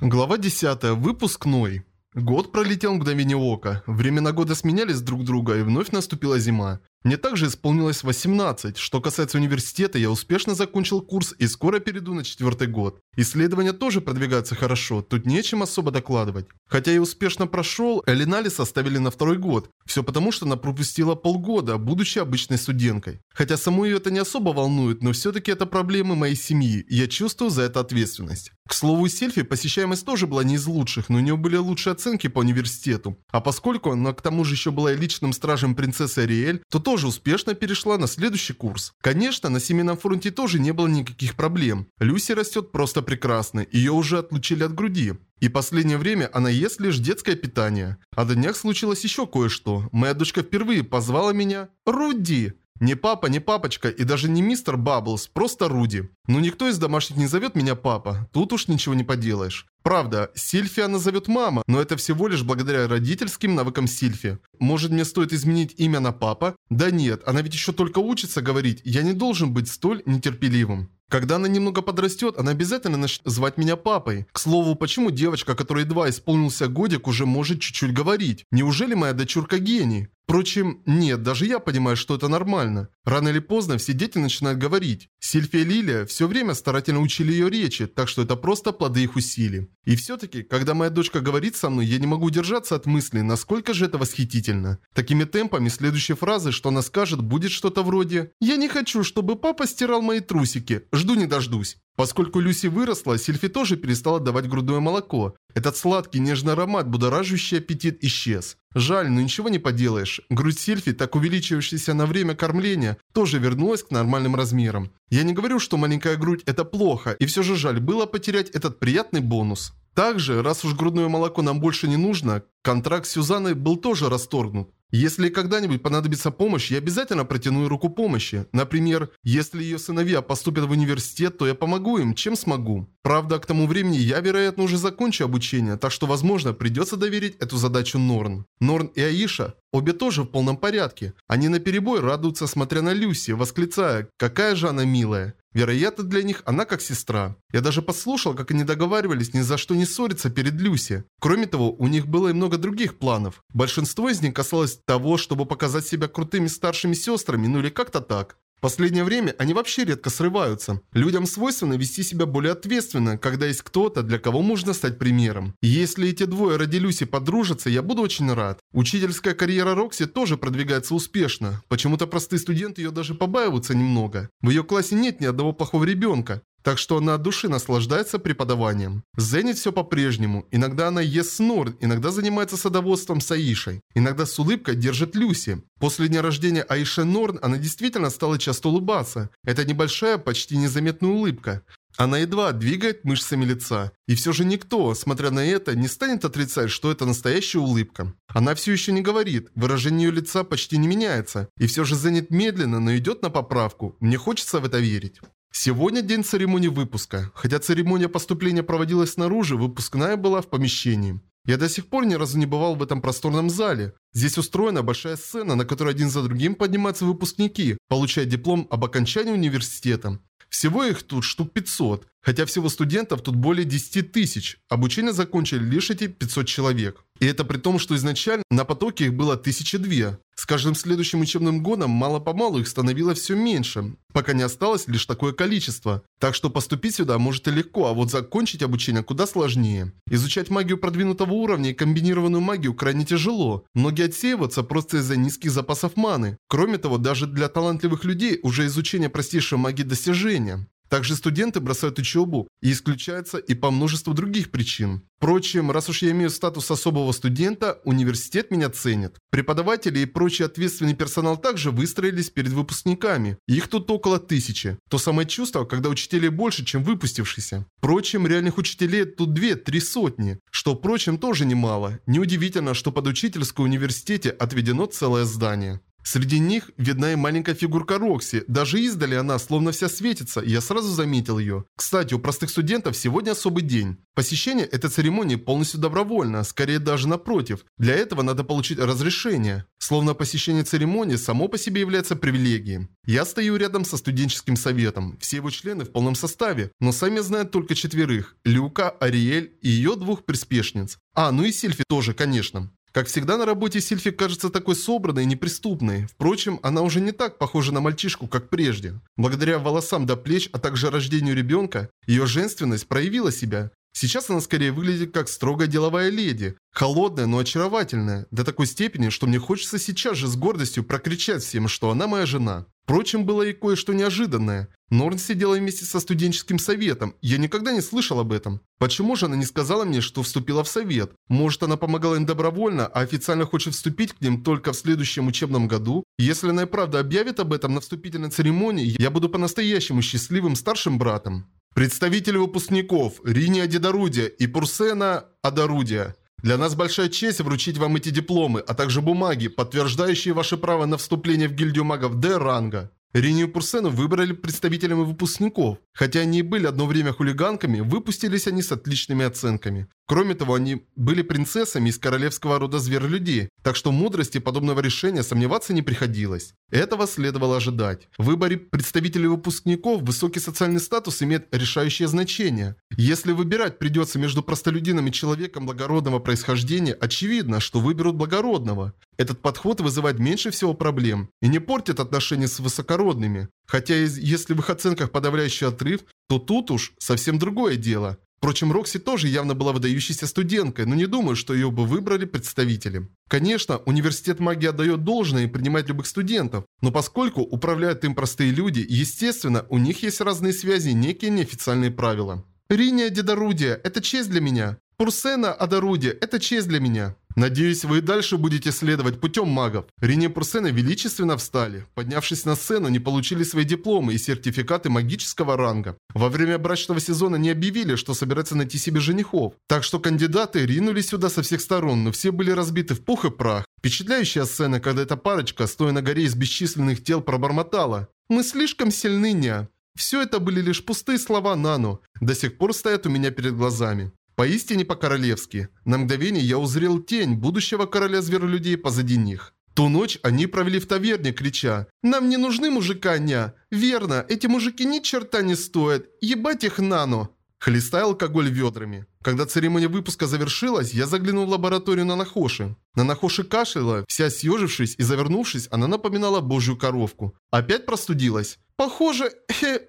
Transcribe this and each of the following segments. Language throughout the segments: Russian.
Глава 10. Выпускной. Год пролетел мгновение ока. Времена года сменялись друг друга, и вновь наступила зима. Мне также исполнилось 18. Что касается университета, я успешно закончил курс и скоро перейду на четвертый год. Исследования тоже продвигаются хорошо, тут нечем особо докладывать. Хотя я успешно прошел, Элинали составили на второй год. Все потому, что она пропустила полгода, будучи обычной студенткой. Хотя саму ее это не особо волнует, но все-таки это проблемы моей семьи, и я чувствую за это ответственность. К слову, Сельфи посещаемость тоже была не из лучших, но у нее были лучшие оценки по университету. А поскольку она к тому же еще была личным стражем принцессы Ариэль, то тоже успешно перешла на следующий курс. Конечно, на семейном фронте тоже не было никаких проблем. Люси растет просто прекрасно, ее уже отлучили от груди. И последнее время она ест лишь детское питание. А до днях случилось еще кое-что. Моя дочка впервые позвала меня «Руди». Не папа, не папочка и даже не мистер Бабблс, просто Руди. Но никто из домашних не зовет меня папа, тут уж ничего не поделаешь. Правда, Сильфи она зовет мама, но это всего лишь благодаря родительским навыкам Сильфи. Может мне стоит изменить имя на папа? Да нет, она ведь еще только учится говорить, я не должен быть столь нетерпеливым. Когда она немного подрастет, она обязательно начнет звать меня папой. К слову, почему девочка, которой едва исполнился годик, уже может чуть-чуть говорить? Неужели моя дочурка гений? Впрочем, нет, даже я понимаю, что это нормально. Рано или поздно все дети начинают говорить. Сильфия и Лилия все время старательно учили ее речи, так что это просто плоды их усилий. И все-таки, когда моя дочка говорит со мной, я не могу удержаться от мысли, насколько же это восхитительно. Такими темпами следующей фразы, что она скажет, будет что-то вроде «Я не хочу, чтобы папа стирал мои трусики. Жду не дождусь». Поскольку Люси выросла, Сильфи тоже перестала давать грудное молоко. Этот сладкий нежный аромат, будоражащий аппетит, исчез. Жаль, но ничего не поделаешь. Грудь Сильфи, так увеличивающаяся на время кормления, тоже вернулась к нормальным размерам. Я не говорю, что маленькая грудь это плохо, и все же жаль было потерять этот приятный бонус. Также, раз уж грудное молоко нам больше не нужно, контракт с Сюзанной был тоже расторгнут. Если когда-нибудь понадобится помощь, я обязательно протяну руку помощи. Например, если ее сыновья поступят в университет, то я помогу им, чем смогу. Правда, к тому времени я, вероятно, уже закончу обучение, так что, возможно, придется доверить эту задачу Норн. Норн и Аиша, обе тоже в полном порядке. Они наперебой радуются, смотря на Люси, восклицая «Какая же она милая!». Вероятно, для них она как сестра. Я даже послушал, как они договаривались ни за что не ссориться перед Люси. Кроме того, у них было и много других планов. Большинство из них касалось того, чтобы показать себя крутыми старшими сестрами, ну или как-то так. В последнее время они вообще редко срываются. Людям свойственно вести себя более ответственно, когда есть кто-то, для кого можно стать примером. И если эти двое ради Люси подружатся, я буду очень рад. Учительская карьера Рокси тоже продвигается успешно. Почему-то простые студенты ее даже побаиваются немного. В ее классе нет ни одного плохого ребенка. Так что она от души наслаждается преподаванием. Зенит все по-прежнему. Иногда она ест с Норн, иногда занимается садоводством с Аишей. Иногда с улыбкой держит Люси. После дня рождения Аиши Норн она действительно стала часто улыбаться. Это небольшая, почти незаметная улыбка. Она едва двигает мышцами лица. И все же никто, смотря на это, не станет отрицать, что это настоящая улыбка. Она все еще не говорит, выражение ее лица почти не меняется. И все же Зенит медленно, но идет на поправку. Мне хочется в это верить. Сегодня день церемонии выпуска. Хотя церемония поступления проводилась снаружи, выпускная была в помещении. Я до сих пор ни разу не бывал в этом просторном зале. Здесь устроена большая сцена, на которой один за другим поднимаются выпускники, получая диплом об окончании университета. Всего их тут штук 500, хотя всего студентов тут более 10 тысяч. Обучение закончили лишь эти 500 человек. И это при том, что изначально на потоке их было 1002. С каждым следующим учебным годом мало-помалу их становилось все меньше, пока не осталось лишь такое количество. Так что поступить сюда может и легко, а вот закончить обучение куда сложнее. Изучать магию продвинутого уровня и комбинированную магию крайне тяжело. Многие отсеиваются просто из-за низких запасов маны. Кроме того, даже для талантливых людей уже изучение простейшей магии достижения. Также студенты бросают учебу и исключаются и по множеству других причин. Впрочем, раз уж я имею статус особого студента, университет меня ценит. Преподаватели и прочий ответственный персонал также выстроились перед выпускниками. Их тут около тысячи. То самое чувство, когда учителей больше, чем выпустившиеся. Впрочем, реальных учителей тут две-три сотни, что, впрочем, тоже немало. Неудивительно, что под учительскую университете отведено целое здание. Среди них видна и маленькая фигурка Рокси. Даже издали она словно вся светится, я сразу заметил ее. Кстати, у простых студентов сегодня особый день. Посещение этой церемонии полностью добровольно, скорее даже напротив. Для этого надо получить разрешение. Словно посещение церемонии само по себе является привилегией. Я стою рядом со студенческим советом. Все его члены в полном составе, но сами знают только четверых. Люка, Ариэль и ее двух приспешниц. А, ну и Сильфи тоже, конечно. Как всегда на работе Сильфи кажется такой собранной и неприступной. Впрочем, она уже не так похожа на мальчишку, как прежде. Благодаря волосам до плеч, а также рождению ребенка, ее женственность проявила себя. Сейчас она скорее выглядит как строгая деловая леди, холодная, но очаровательная, до такой степени, что мне хочется сейчас же с гордостью прокричать всем, что она моя жена. Впрочем, было и кое-что неожиданное. Норн сидела вместе со студенческим советом. Я никогда не слышал об этом. Почему же она не сказала мне, что вступила в совет? Может, она помогала им добровольно, а официально хочет вступить к ним только в следующем учебном году? Если она и правда объявит об этом на вступительной церемонии, я буду по-настоящему счастливым старшим братом. Представители выпускников Рини Адидорудия и Пурсена Адарудия. Для нас большая честь вручить вам эти дипломы, а также бумаги, подтверждающие ваше право на вступление в гильдию магов Д-ранга. Ринию Пурсену выбрали представителями выпускников. Хотя они и были одно время хулиганками, выпустились они с отличными оценками. Кроме того, они были принцессами из королевского рода зверолюдей, так что мудрости подобного решения сомневаться не приходилось. Этого следовало ожидать. В выборе представителей выпускников высокий социальный статус имеет решающее значение. Если выбирать придется между простолюдином и человеком благородного происхождения, очевидно, что выберут благородного. Этот подход вызывает меньше всего проблем и не портит отношения с высокородными. Хотя если в их оценках подавляющий отрыв, то тут уж совсем другое дело. Впрочем, Рокси тоже явно была выдающейся студенткой, но не думаю, что ее бы выбрали представители. Конечно, университет магии отдает должное и принимает любых студентов, но поскольку управляют им простые люди, естественно, у них есть разные связи и некие неофициальные правила. Риния Дедорудия – это честь для меня. Пурсена Адарудия – это честь для меня. Надеюсь, вы и дальше будете следовать путем магов. Рене Пурсена величественно встали. Поднявшись на сцену, они получили свои дипломы и сертификаты магического ранга. Во время брачного сезона не объявили, что собираются найти себе женихов. Так что кандидаты ринулись сюда со всех сторон, но все были разбиты в пух и прах. Впечатляющая сцена, когда эта парочка, стоя на горе из бесчисленных тел, пробормотала. «Мы слишком сильны, ня». Все это были лишь пустые слова Нану. До сих пор стоят у меня перед глазами. Поистине по-королевски. На мгновение я узрел тень будущего короля зверолюдей позади них. Ту ночь они провели в таверне, крича «Нам не нужны мужика, ня! Верно, эти мужики ни черта не стоят! Ебать их нану!» Хлестая алкоголь ведрами. Когда церемония выпуска завершилась, я заглянул в лабораторию на Нанахоши. Нанахоши кашляла, вся съежившись и завернувшись, она напоминала божью коровку. Опять простудилась? Похоже,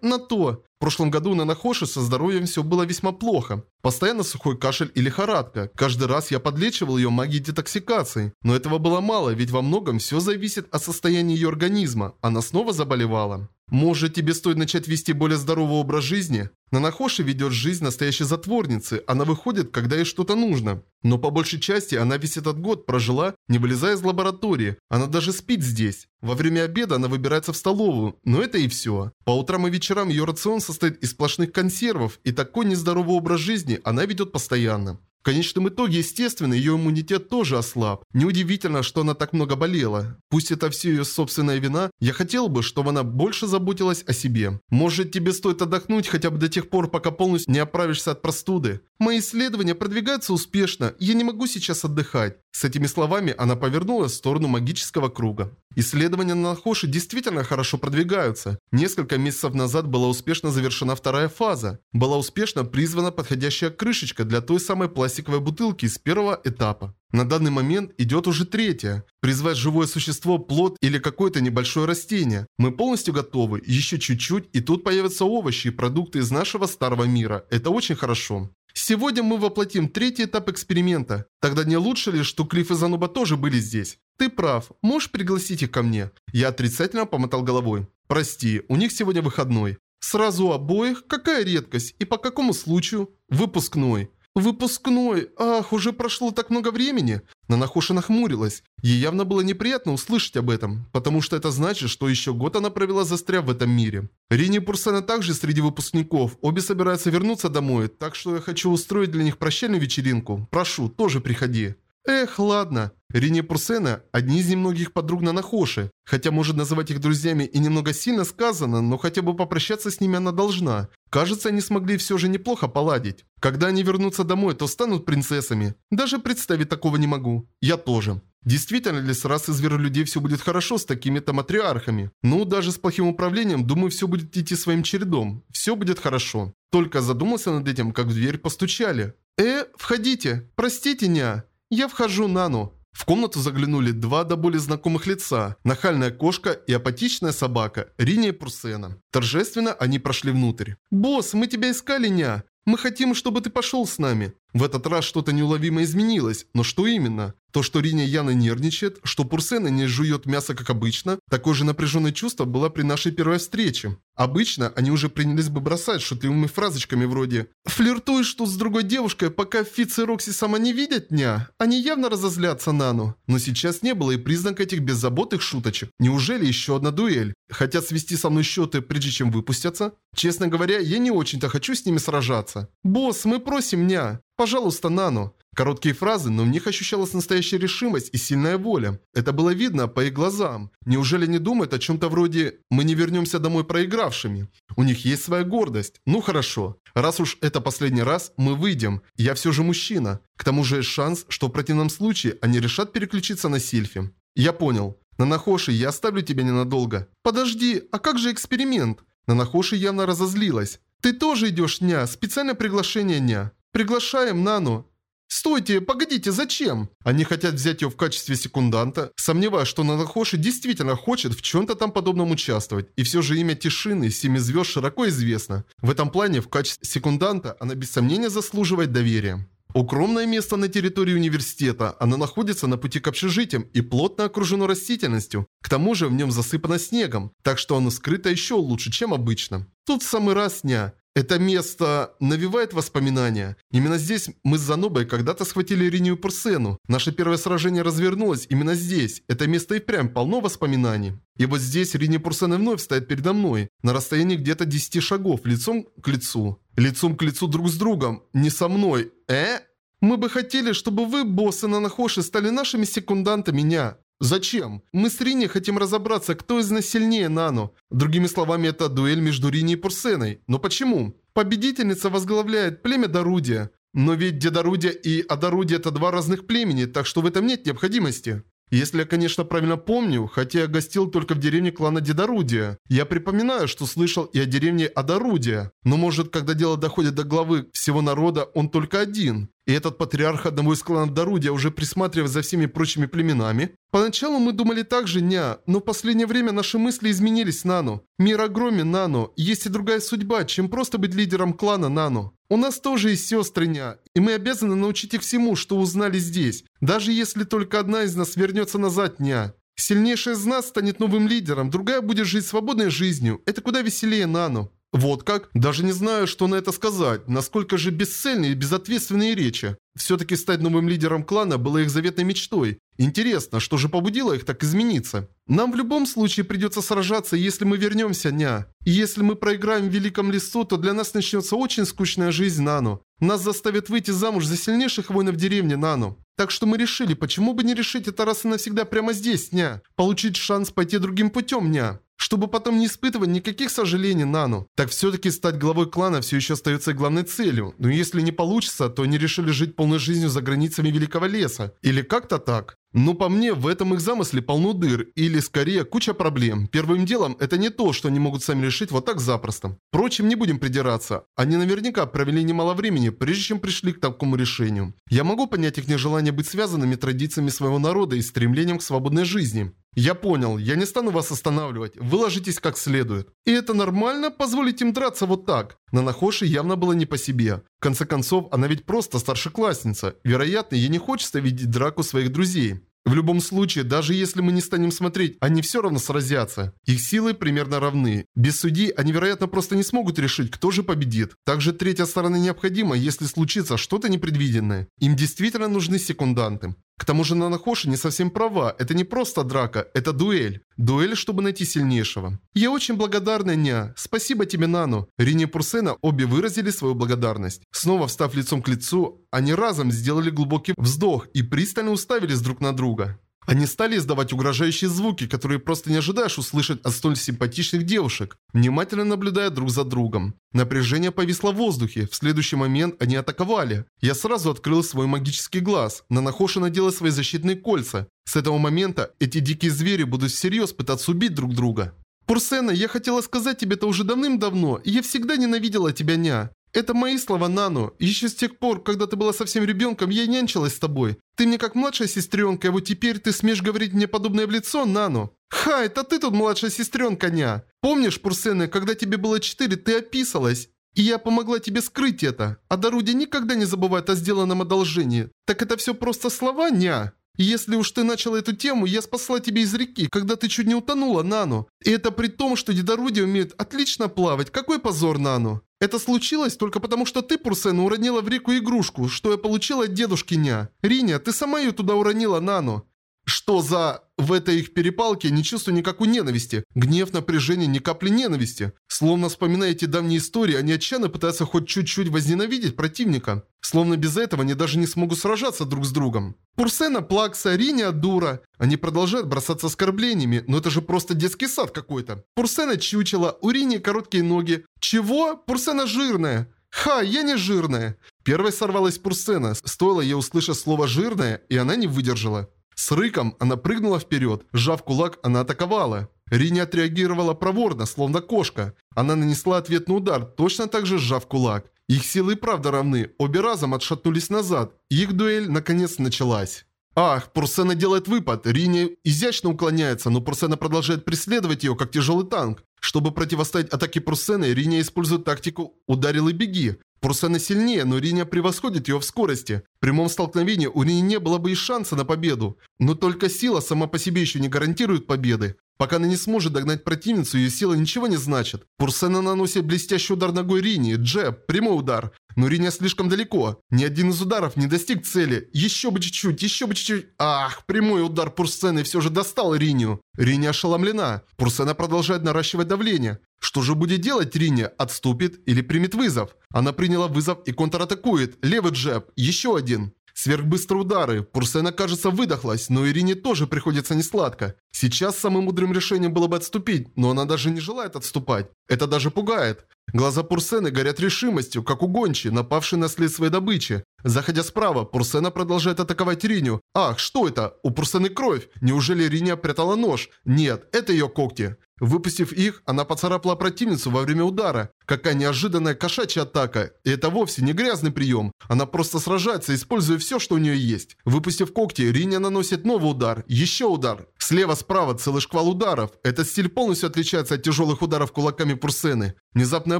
на то. В прошлом году на Нахоши со здоровьем все было весьма плохо. Постоянно сухой кашель и лихорадка. Каждый раз я подлечивал ее магией детоксикации. Но этого было мало, ведь во многом все зависит от состояния ее организма. Она снова заболевала. Может, тебе стоит начать вести более здоровый образ жизни? Нанахоши ведет жизнь настоящей затворницы. Она выходит, когда ей что-то нужно. Но по большей части она весь этот год прожила, не вылезая из лаборатории. Она даже спит здесь. Во время обеда она выбирается в столовую, но это и все. По утрам и вечерам ее рацион состоит из сплошных консервов, и такой нездоровый образ жизни она ведет постоянно. В конечном итоге, естественно, ее иммунитет тоже ослаб. Неудивительно, что она так много болела. Пусть это все ее собственная вина, я хотел бы, чтобы она больше заботилась о себе. Может, тебе стоит отдохнуть хотя бы до тех пор, пока полностью не оправишься от простуды. Мои исследования продвигаются успешно, я не могу сейчас отдыхать. С этими словами она повернулась в сторону магического круга. Исследования на Нахоши действительно хорошо продвигаются. Несколько месяцев назад была успешно завершена вторая фаза. Была успешно призвана подходящая крышечка для той самой пластиковой бутылки из первого этапа. На данный момент идет уже третья. Призвать живое существо, плод или какое-то небольшое растение. Мы полностью готовы. Еще чуть-чуть, и тут появятся овощи и продукты из нашего старого мира. Это очень хорошо. Сегодня мы воплотим третий этап эксперимента. Тогда не лучше ли, что Клифф и Зануба тоже были здесь? Ты прав. Можешь пригласить их ко мне? Я отрицательно помотал головой. Прости, у них сегодня выходной. Сразу обоих? Какая редкость? И по какому случаю? Выпускной. «Выпускной! Ах, уже прошло так много времени!» Нанахоша нахмурилась. Ей явно было неприятно услышать об этом, потому что это значит, что еще год она провела застряв в этом мире. Рини и Пурсана также среди выпускников, обе собираются вернуться домой, так что я хочу устроить для них прощальную вечеринку. Прошу, тоже приходи. Эх, ладно. Рине Пурсена – одни из немногих подруг Нанахоши. Хотя может называть их друзьями и немного сильно сказано, но хотя бы попрощаться с ними она должна. Кажется, они смогли все же неплохо поладить. Когда они вернутся домой, то станут принцессами. Даже представить такого не могу. Я тоже. Действительно ли с расы зверолюдей все будет хорошо с такими-то матриархами? Ну, даже с плохим управлением, думаю, все будет идти своим чередом. Все будет хорошо. Только задумался над этим, как в дверь постучали. «Э, входите. Простите, ня. Я вхожу, Нану». В комнату заглянули два до боли знакомых лица. Нахальная кошка и апатичная собака, Риня и Пурсена. Торжественно они прошли внутрь. «Босс, мы тебя искали, ня. Мы хотим, чтобы ты пошел с нами». В этот раз что-то неуловимо изменилось, но что именно? То, что Риня Яна нервничает, что Пурсена не жует мясо как обычно, такое же напряженное чувство было при нашей первой встрече. Обычно они уже принялись бы бросать шутливыми фразочками вроде «Флиртуешь тут с другой девушкой, пока Фиц и Рокси сама не видят дня?» Они явно разозлятся Нану. Но сейчас не было и признака этих беззаботных шуточек. Неужели еще одна дуэль? Хотят свести со мной счеты, прежде чем выпустятся? Честно говоря, я не очень-то хочу с ними сражаться. «Босс, мы просим ня!» «Пожалуйста, Нану». Короткие фразы, но в них ощущалась настоящая решимость и сильная воля. Это было видно по их глазам. Неужели не думают о чем-то вроде «мы не вернемся домой проигравшими»? У них есть своя гордость. Ну хорошо. Раз уж это последний раз, мы выйдем. Я все же мужчина. К тому же есть шанс, что в противном случае они решат переключиться на Сильфи. Я понял. Нанахоши, я оставлю тебя ненадолго. Подожди, а как же эксперимент? Нанахоши явно разозлилась. Ты тоже идешь, ня, специальное приглашение, ня. Приглашаем Нану. «Стойте, погодите, зачем?» Они хотят взять ее в качестве секунданта, сомневаясь, что Нанахоши действительно хочет в чем-то там подобном участвовать. И все же имя Тишины, Семи Звезд широко известно. В этом плане, в качестве секунданта, она без сомнения заслуживает доверия. Укромное место на территории университета, оно находится на пути к общежитиям и плотно окружено растительностью. К тому же в нем засыпано снегом, так что оно скрыто еще лучше, чем обычно. Тут в самый раз дня. Это место навевает воспоминания. Именно здесь мы с Занобой когда-то схватили Ринию Пурсену. Наше первое сражение развернулось именно здесь. Это место и прям полно воспоминаний. И вот здесь Рини Пурсена вновь стоит передо мной, на расстоянии где-то 10 шагов, лицом к лицу. Лицом к лицу друг с другом, не со мной. Э? Мы бы хотели, чтобы вы, боссы на Нахоши, стали нашими секундантами, ня. Зачем? Мы с Рини хотим разобраться, кто из нас сильнее Нану. Другими словами, это дуэль между Рини и Пурсеной. Но почему? Победительница возглавляет племя Дарудия. Но ведь Дедарудия и Адарудия это два разных племени, так что в этом нет необходимости. Если я, конечно, правильно помню, хотя я гостил только в деревне клана Дедарудия. Я припоминаю, что слышал и о деревне Адарудия. Но может, когда дело доходит до главы всего народа, он только один. И этот патриарх одного из кланов Дарудия уже присматривает за всеми прочими племенами? Поначалу мы думали так же, ня, но в последнее время наши мысли изменились, Нану. Мир огромен, Нану. Есть и другая судьба, чем просто быть лидером клана, Нану. У нас тоже есть сестры, ня, и мы обязаны научить их всему, что узнали здесь. Даже если только одна из нас вернется назад, ня. Сильнейшая из нас станет новым лидером, другая будет жить свободной жизнью. Это куда веселее, Нану. Вот как? Даже не знаю, что на это сказать. Насколько же бесцельные и безответственные речи. Все-таки стать новым лидером клана было их заветной мечтой. Интересно, что же побудило их так измениться? Нам в любом случае придется сражаться, если мы вернемся, ня. И если мы проиграем в Великом Лесу, то для нас начнется очень скучная жизнь, Нану. Нас заставят выйти замуж за сильнейших воинов деревни, Нану. Так что мы решили, почему бы не решить это раз и навсегда прямо здесь, ня. Получить шанс пойти другим путем, ня чтобы потом не испытывать никаких сожалений Нану. Так все-таки стать главой клана все еще остается главной целью. Но если не получится, то они решили жить полной жизнью за границами Великого Леса. Или как-то так. Но по мне, в этом их замысле полно дыр, или скорее куча проблем. Первым делом, это не то, что они могут сами решить вот так запросто. Впрочем, не будем придираться. Они наверняка провели немало времени, прежде чем пришли к такому решению. Я могу понять их нежелание быть связанными традициями своего народа и стремлением к свободной жизни. Я понял, я не стану вас останавливать, вы ложитесь как следует. И это нормально, позволить им драться вот так? Нанахоши явно было не по себе. В конце концов, она ведь просто старшеклассница. Вероятно, ей не хочется видеть драку своих друзей. В любом случае, даже если мы не станем смотреть, они все равно сразятся. Их силы примерно равны. Без судей они, вероятно, просто не смогут решить, кто же победит. Также третья сторона необходима, если случится что-то непредвиденное. Им действительно нужны секунданты. К тому же Нанахоши не совсем права. Это не просто драка, это дуэль. Дуэль, чтобы найти сильнейшего. Я очень благодарна, Ня. Спасибо тебе, Нану. Рини и Пурсена обе выразили свою благодарность. Снова встав лицом к лицу, они разом сделали глубокий вздох и пристально уставились друг на друга. Они стали издавать угрожающие звуки, которые просто не ожидаешь услышать от столь симпатичных девушек, внимательно наблюдая друг за другом. Напряжение повисло в воздухе, в следующий момент они атаковали. Я сразу открыл свой магический глаз, на Нахоши надела свои защитные кольца. С этого момента эти дикие звери будут всерьез пытаться убить друг друга. Пурсена, я хотела сказать тебе это уже давным-давно, и я всегда ненавидела тебя, ня. Это мои слова, Нану. Еще с тех пор, когда ты была совсем ребенком, я нянчилась с тобой. Ты мне как младшая сестренка, а вот теперь ты смеешь говорить мне подобное в лицо, Нану. Ха, это ты тут младшая сестренка, ня. Помнишь, Пурсены, когда тебе было четыре, ты описалась? И я помогла тебе скрыть это. А Даруди никогда не забывает о сделанном одолжении. Так это все просто слова, ня? Если уж ты начала эту тему, я спасла тебя из реки, когда ты чуть не утонула, Нану. И это при том, что Дедаруди умеет отлично плавать. Какой позор, Нану. Это случилось только потому, что ты, Пурсена, уронила в реку игрушку, что я получила от дедушки Ня. Риня, ты сама ее туда уронила, Нану. Что за... В этой их перепалке не чувствую никакой ненависти. Гнев, напряжение, ни капли ненависти. Словно вспоминая эти давние истории, они отчаянно пытаются хоть чуть-чуть возненавидеть противника. Словно без этого они даже не смогут сражаться друг с другом. Пурсена, Плакса, Риня, Дура. Они продолжают бросаться оскорблениями, но это же просто детский сад какой-то. Пурсена чучела, у Рини короткие ноги. Чего? Пурсена жирная. Ха, я не жирная. Первой сорвалась Пурсена. Стоило ей услышать слово «жирная», и она не выдержала. С рыком она прыгнула вперед. Сжав кулак, она атаковала. Рини отреагировала проворно, словно кошка. Она нанесла ответный удар, точно так же сжав кулак. Их силы и правда равны, обе разом отшатнулись назад. Их дуэль наконец началась. Ах, Пурсена делает выпад, Рини изящно уклоняется, но Пурсена продолжает преследовать ее, как тяжелый танк. Чтобы противостоять атаке Пурсены, Риня использует тактику «ударил и беги». Пурсена сильнее, но Риня превосходит ее в скорости. В прямом столкновении у Рини не было бы и шанса на победу. Но только сила сама по себе еще не гарантирует победы. Пока она не сможет догнать противницу, ее сила ничего не значит. Пурсена наносит блестящий удар ногой Рини, джеб, прямой удар. Но Риня слишком далеко. Ни один из ударов не достиг цели. Еще бы чуть-чуть, еще бы чуть-чуть. Ах, прямой удар Пурсены все же достал Риню. Риня ошеломлена. Пурсена продолжает наращивать давление. Что же будет делать Риня? Отступит или примет вызов? Она приняла вызов и контратакует. Левый джеб, еще один. Сверхбыстрые удары. Пурсена, кажется, выдохлась, но Ирине тоже приходится несладко. Сейчас самым мудрым решением было бы отступить, но она даже не желает отступать. Это даже пугает. Глаза Пурсены горят решимостью, как у гончи, напавшей на след своей добычи. Заходя справа, Пурсена продолжает атаковать Риню. Ах, что это? У Пурсены кровь. Неужели Риня прятала нож? Нет, это ее когти. Выпустив их, она поцарапала противницу во время удара. Какая неожиданная кошачья атака. И это вовсе не грязный прием. Она просто сражается, используя все, что у нее есть. Выпустив когти, Риня наносит новый удар. Еще удар. Слева-справа целый шквал ударов. Этот стиль полностью отличается от тяжелых ударов кулаками Пурсены. Внезапная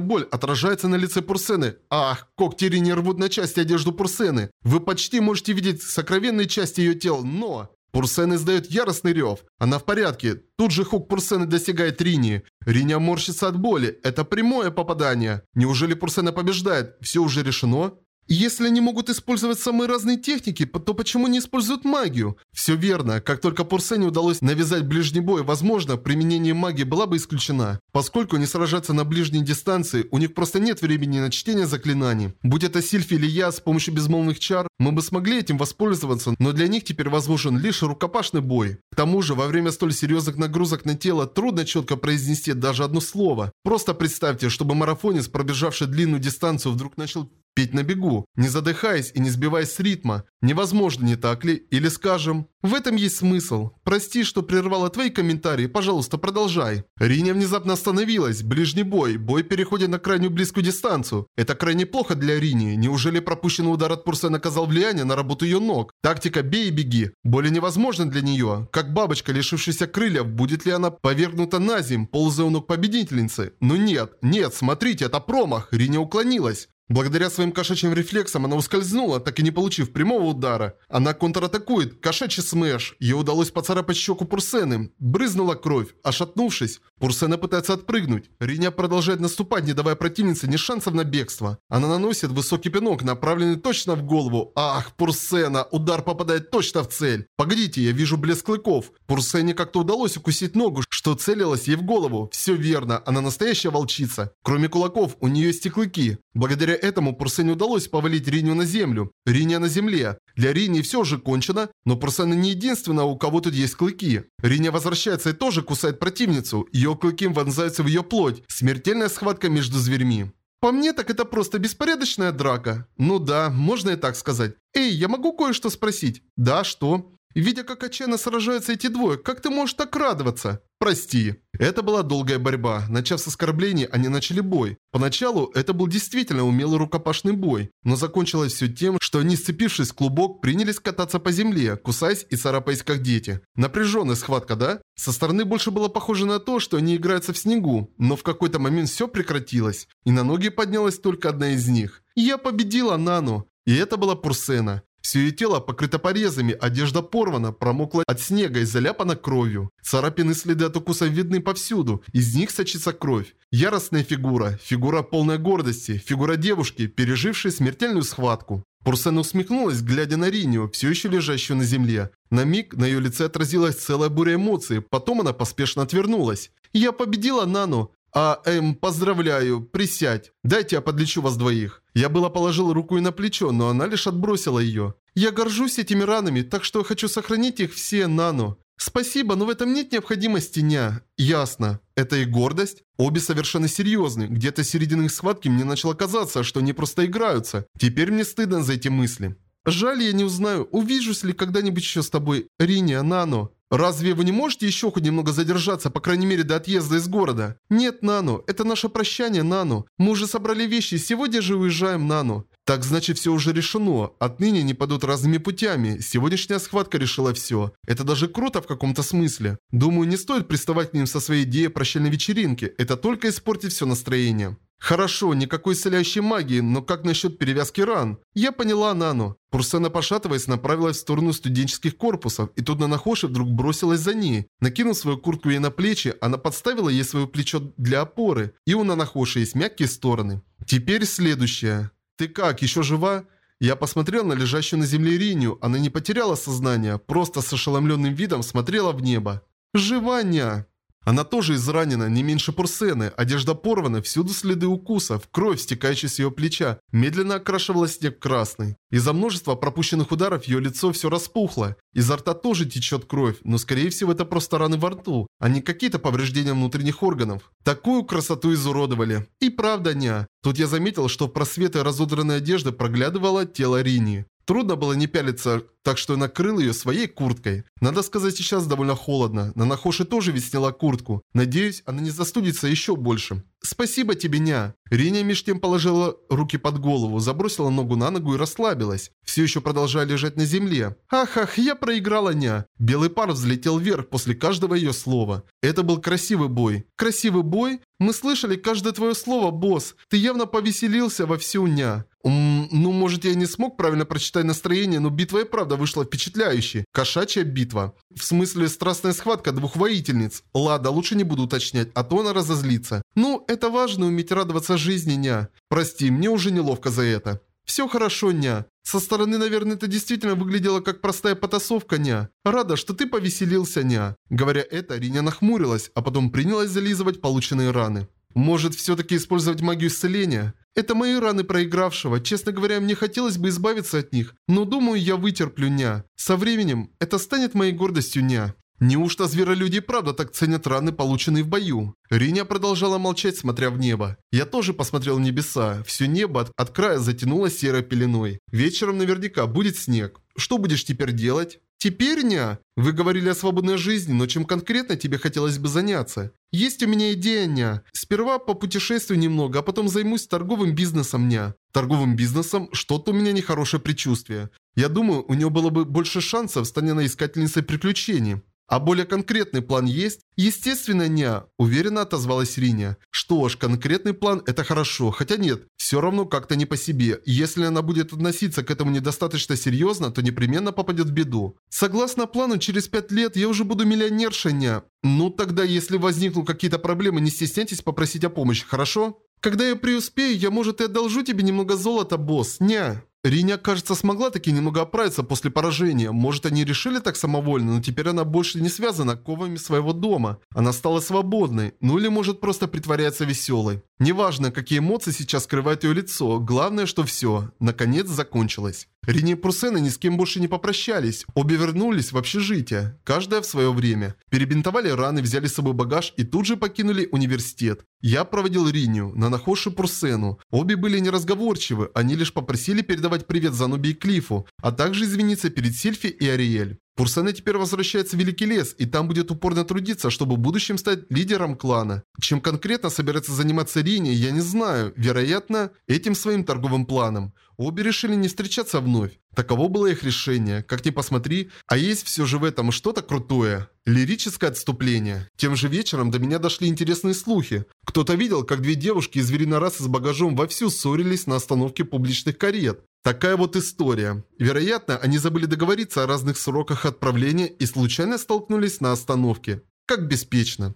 боль отражается на лице Пурсены. Ах, когти Рини рвут на части одежду Пурсены. Вы почти можете видеть сокровенные части ее тел, но... Пурсен издает яростный рев. Она в порядке. Тут же хук Пурсена достигает Рини. Риня морщится от боли. Это прямое попадание. Неужели Пурсена побеждает? Все уже решено? Если они могут использовать самые разные техники, то почему не используют магию? Все верно. Как только Пурсене удалось навязать ближний бой, возможно, применение магии была бы исключена. Поскольку они сражаются на ближней дистанции, у них просто нет времени на чтение заклинаний. Будь это Сильфи или я с помощью безмолвных чар, мы бы смогли этим воспользоваться, но для них теперь возможен лишь рукопашный бой. К тому же, во время столь серьезных нагрузок на тело трудно четко произнести даже одно слово. Просто представьте, чтобы марафонец, пробежавший длинную дистанцию, вдруг начал Петь на бегу, не задыхаясь и не сбиваясь с ритма. Невозможно, не так ли? Или скажем, в этом есть смысл. Прости, что прервала твои комментарии, пожалуйста, продолжай. Риня внезапно остановилась. Ближний бой. Бой переходит на крайнюю близкую дистанцию. Это крайне плохо для Рини. Неужели пропущенный удар от Пурса наказал влияние на работу ее ног? Тактика «бей и беги» более невозможна для нее. Как бабочка, лишившаяся крыльев, будет ли она повергнута на земь, ползая у ног победительницы? Ну нет, нет, смотрите, это промах. Риня уклонилась. Благодаря своим кошачьим рефлексам она ускользнула, так и не получив прямого удара. Она контратакует, кошачий смеш. Ей удалось поцарапать щеку Пурсены. Брызнула кровь. Ошатнувшись, Пурсена пытается отпрыгнуть. Риня продолжает наступать, не давая противнице ни шансов на бегство. Она наносит высокий пинок, направленный точно в голову. Ах, Пурсена, удар попадает точно в цель. Погодите, я вижу блеск клыков. Пурсене как-то удалось укусить ногу, что целилась ей в голову. Все верно, она настоящая волчица. Кроме кулаков, у нее есть и клыки. Благодаря этому Пурсене удалось повалить Риню на землю. Риня на земле. Для Рини все уже кончено, но Пурсена не единственная, у кого тут есть клыки. Риня возвращается и тоже кусает противницу. Ее клыки вонзаются в ее плоть. Смертельная схватка между зверьми. По мне, так это просто беспорядочная драка. Ну да, можно и так сказать. Эй, я могу кое-что спросить? Да, что? Видя, как отчаянно сражаются эти двое, как ты можешь так радоваться? Прости. Это была долгая борьба. Начав с оскорблений, они начали бой. Поначалу это был действительно умелый рукопашный бой, но закончилось все тем, что они, сцепившись в клубок, принялись кататься по земле, кусаясь и царапаясь как дети. Напряженная схватка, да? Со стороны больше было похоже на то, что они играются в снегу, но в какой-то момент все прекратилось, и на ноги поднялась только одна из них. Я победила Нану. И это была Пурсена. Все ее тело покрыто порезами, одежда порвана, промокла от снега и заляпана кровью. Царапины следы от укусов видны повсюду, из них сочится кровь. Яростная фигура, фигура полной гордости, фигура девушки, пережившей смертельную схватку. Пурсена усмехнулась, глядя на Ринию, все еще лежащую на земле. На миг на ее лице отразилась целая буря эмоций, потом она поспешно отвернулась. «Я победила Нану! А, эм, поздравляю, присядь. Дайте я подлечу вас двоих. Я было положил руку ей на плечо, но она лишь отбросила ее. Я горжусь этими ранами, так что хочу сохранить их все, Нану. Спасибо, но в этом нет необходимости, ня. Ясно. Это и гордость? Обе совершенно серьезны. Где-то середины их схватки мне начало казаться, что они просто играются. Теперь мне стыдно за эти мысли. Жаль, я не узнаю, увижусь ли когда-нибудь еще с тобой, Риня, Нано. Разве вы не можете еще хоть немного задержаться, по крайней мере, до отъезда из города? Нет, Нану, это наше прощание, Нану. Мы уже собрали вещи, сегодня же уезжаем, Нану. Так значит, все уже решено. Отныне они пойдут разными путями. Сегодняшняя схватка решила все. Это даже круто в каком-то смысле. Думаю, не стоит приставать к ним со своей идеей прощальной вечеринки. Это только испортит все настроение. Хорошо, никакой исцеляющей магии, но как насчет перевязки ран? Я поняла Нану. Пурсена, пошатываясь, направилась в сторону студенческих корпусов, и тут Нанахоши вдруг бросилась за ней. Накинув свою куртку ей на плечи, она подставила ей свое плечо для опоры, и у Нанахоши есть мягкие стороны. Теперь следующее. «Ты как, еще жива?» Я посмотрел на лежащую на земле Риню, она не потеряла сознание, просто с ошеломленным видом смотрела в небо. «Жива, ня!» Она тоже изранена, не меньше Пурсены, одежда порвана, всюду следы укусов, кровь, стекающая с ее плеча, медленно окрашивала снег красный. Из-за множества пропущенных ударов ее лицо все распухло. Изо рта тоже течет кровь, но скорее всего это просто раны во рту, а не какие-то повреждения внутренних органов. Такую красоту изуродовали. И правда, ня. Тут я заметил, что в просветы разодранной одежды проглядывало тело Рини. Трудно было не пялиться, так что накрыл ее своей курткой. Надо сказать, сейчас довольно холодно. На Нахоши тоже ведь сняла куртку. Надеюсь, она не застудится еще больше. «Спасибо тебе, ня!» Риня меж тем положила руки под голову, забросила ногу на ногу и расслабилась, все еще продолжая лежать на земле. «Ах-ах, я проиграла, ня!» Белый пар взлетел вверх после каждого ее слова. Это был красивый бой. Красивый бой? Мы слышали каждое твое слово, босс. Ты явно повеселился во всю ня. М ну, может, я не смог правильно прочитать настроение, но битва и правда вышла впечатляющей. Кошачья битва. В смысле, страстная схватка двух воительниц. Лада, лучше не буду уточнять, а то она разозлится. Ну, это важно уметь радоваться жизни, ня. Прости, мне уже неловко за это. Все хорошо, ня. Со стороны, наверное, это действительно выглядело как простая потасовка, ня. Рада, что ты повеселился, ня. Говоря это, Риня нахмурилась, а потом принялась зализывать полученные раны. Может, все-таки использовать магию исцеления? Это мои раны проигравшего. Честно говоря, мне хотелось бы избавиться от них. Но думаю, я вытерплю, ня. Со временем это станет моей гордостью, ня. Неужто зверолюди правда так ценят раны, полученные в бою? Риня продолжала молчать, смотря в небо. Я тоже посмотрел в небеса. Все небо от, от края затянуло серой пеленой. Вечером наверняка будет снег. Что будешь теперь делать? Теперь, ня, вы говорили о свободной жизни, но чем конкретно тебе хотелось бы заняться? Есть у меня идея, ня. Сперва попутешествую немного, а потом займусь торговым бизнесом, ня. Торговым бизнесом? Что-то у меня нехорошее предчувствие. Я думаю, у нее было бы больше шансов, станя на искательницей приключений. А более конкретный план есть? Естественно, не. Уверенно отозвалась Риня. Что ж, конкретный план это хорошо. Хотя нет, все равно как-то не по себе. Если она будет относиться к этому недостаточно серьезно, то непременно попадет в беду. Согласно плану, через пять лет я уже буду миллионершей, не. Ну тогда, если возникнут какие-то проблемы, не стесняйтесь попросить о помощи, хорошо? Когда я преуспею, я, может, и одолжу тебе немного золота, босс. Не. Риня, кажется, смогла таки немного оправиться после поражения. Может, они решили так самовольно, но теперь она больше не связана ковами своего дома. Она стала свободной. Ну или может просто притворяться веселой. Неважно, какие эмоции сейчас скрывает ее лицо. Главное, что все, наконец, закончилось. Рини и Прусена ни с кем больше не попрощались. Обе вернулись в общежитие. Каждая в свое время. Перебинтовали раны, взяли с собой багаж и тут же покинули университет. Я проводил Риню, Нанахоши Прусену. Обе были неразговорчивы, они лишь попросили передавать привет Зануби и Клифу, а также извиниться перед Сильфи и Ариэль. Пурсена теперь возвращается в Великий Лес, и там будет упорно трудиться, чтобы в будущем стать лидером клана. Чем конкретно собирается заниматься Рини, я не знаю. Вероятно, этим своим торговым планом. Обе решили не встречаться вновь. Таково было их решение. Как ни посмотри, а есть все же в этом что-то крутое. Лирическое отступление. Тем же вечером до меня дошли интересные слухи. Кто-то видел, как две девушки из звериной расы с багажом вовсю ссорились на остановке публичных карет. Такая вот история. Вероятно, они забыли договориться о разных сроках отправления и случайно столкнулись на остановке. Как беспечно.